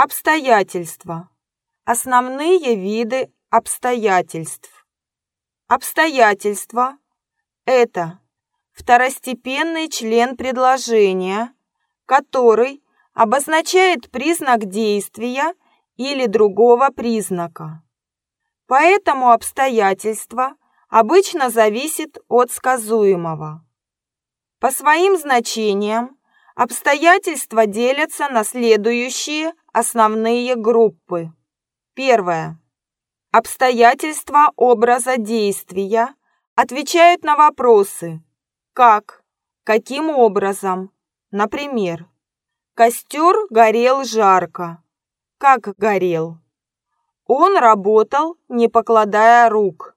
Обстоятельства. Основные виды обстоятельств. Обстоятельства – это второстепенный член предложения, который обозначает признак действия или другого признака. Поэтому обстоятельство обычно зависит от сказуемого. По своим значениям обстоятельства делятся на следующие основные группы. Первое. Обстоятельства образа действия отвечают на вопросы «как?», «каким образом?», например, «Костер горел жарко». Как горел? Он работал, не покладая рук.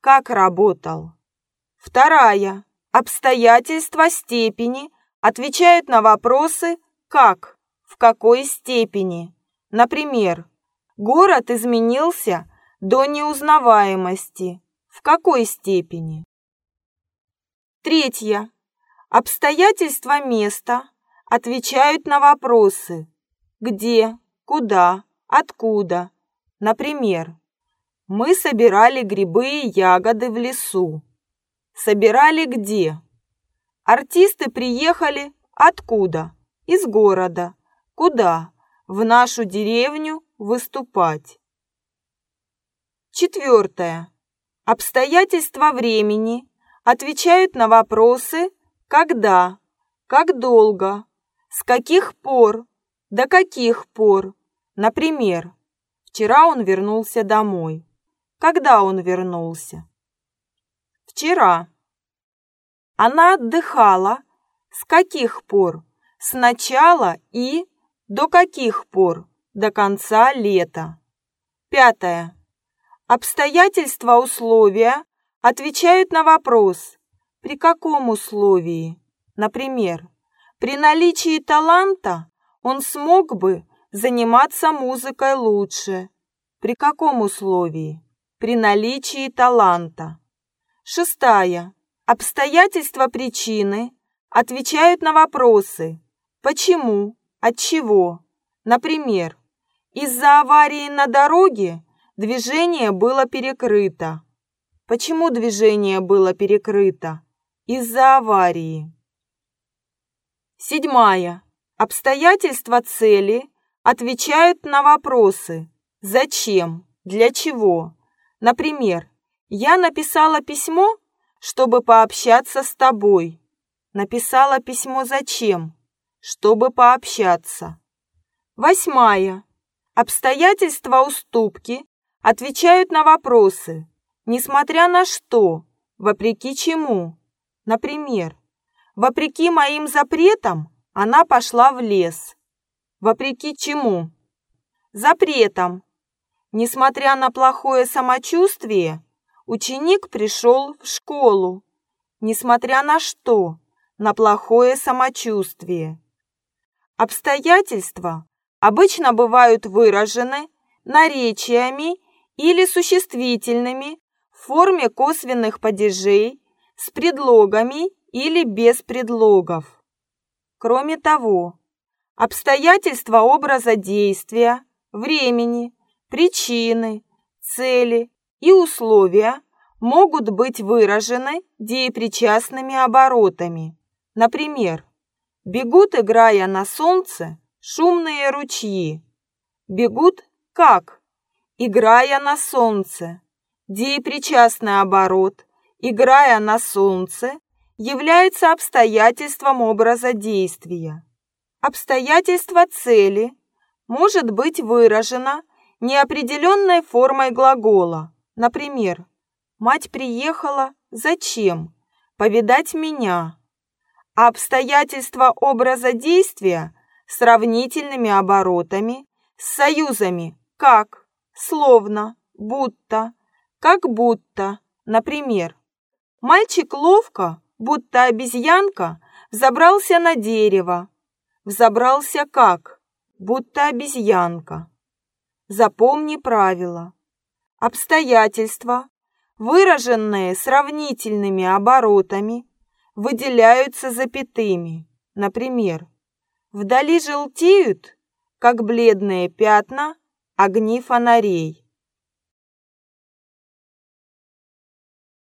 Как работал? Вторая. Обстоятельства степени отвечают на вопросы «как?», «в какой степени?». Например, город изменился до неузнаваемости. В какой степени? Третье. Обстоятельства места отвечают на вопросы «где?», «куда?», «откуда?». Например, мы собирали грибы и ягоды в лесу. Собирали где? Артисты приехали откуда? Из города. Куда? В нашу деревню выступать. Четвертое. Обстоятельства времени отвечают на вопросы «когда», «как долго», «с каких пор», «до каких пор». Например, вчера он вернулся домой. Когда он вернулся? Вчера. Она отдыхала. С каких пор? С начала и до каких пор? До конца лета. Пятое. Обстоятельства условия отвечают на вопрос «При каком условии?» Например, при наличии таланта он смог бы заниматься музыкой лучше. При каком условии? при наличии таланта. Шестая. Обстоятельства причины отвечают на вопросы «почему?», «от чего?». Например, из-за аварии на дороге движение было перекрыто. Почему движение было перекрыто? Из-за аварии. Седьмая. Обстоятельства цели отвечают на вопросы «зачем?», «для чего?». Например, я написала письмо, чтобы пообщаться с тобой. Написала письмо зачем? Чтобы пообщаться. Восьмая. Обстоятельства уступки отвечают на вопросы, несмотря на что, вопреки чему. Например, вопреки моим запретам она пошла в лес. Вопреки чему? Запретам, Несмотря на плохое самочувствие, ученик пришел в школу. Несмотря на что? На плохое самочувствие. Обстоятельства обычно бывают выражены наречиями или существительными в форме косвенных падежей с предлогами или без предлогов. Кроме того, обстоятельства образа действия, времени, причины, цели и условия могут быть выражены деепричастными оборотами. Например, бегут, играя на солнце, шумные ручьи. Бегут как? Играя на солнце. Деепричастный оборот, играя на солнце, является обстоятельством образа действия. Обстоятельство цели может быть выражено неопределенной формой глагола. Например, «Мать приехала. Зачем? Повидать меня». Обстоятельства образа действия сравнительными оборотами, с союзами «как», «словно», «будто», «как будто». Например, мальчик ловко, будто обезьянка, взобрался на дерево. Взобрался как? Будто обезьянка. Запомни правила. Обстоятельства, выраженные сравнительными оборотами, выделяются запятыми. Например, вдали желтеют как бледные пятна огни фонарей.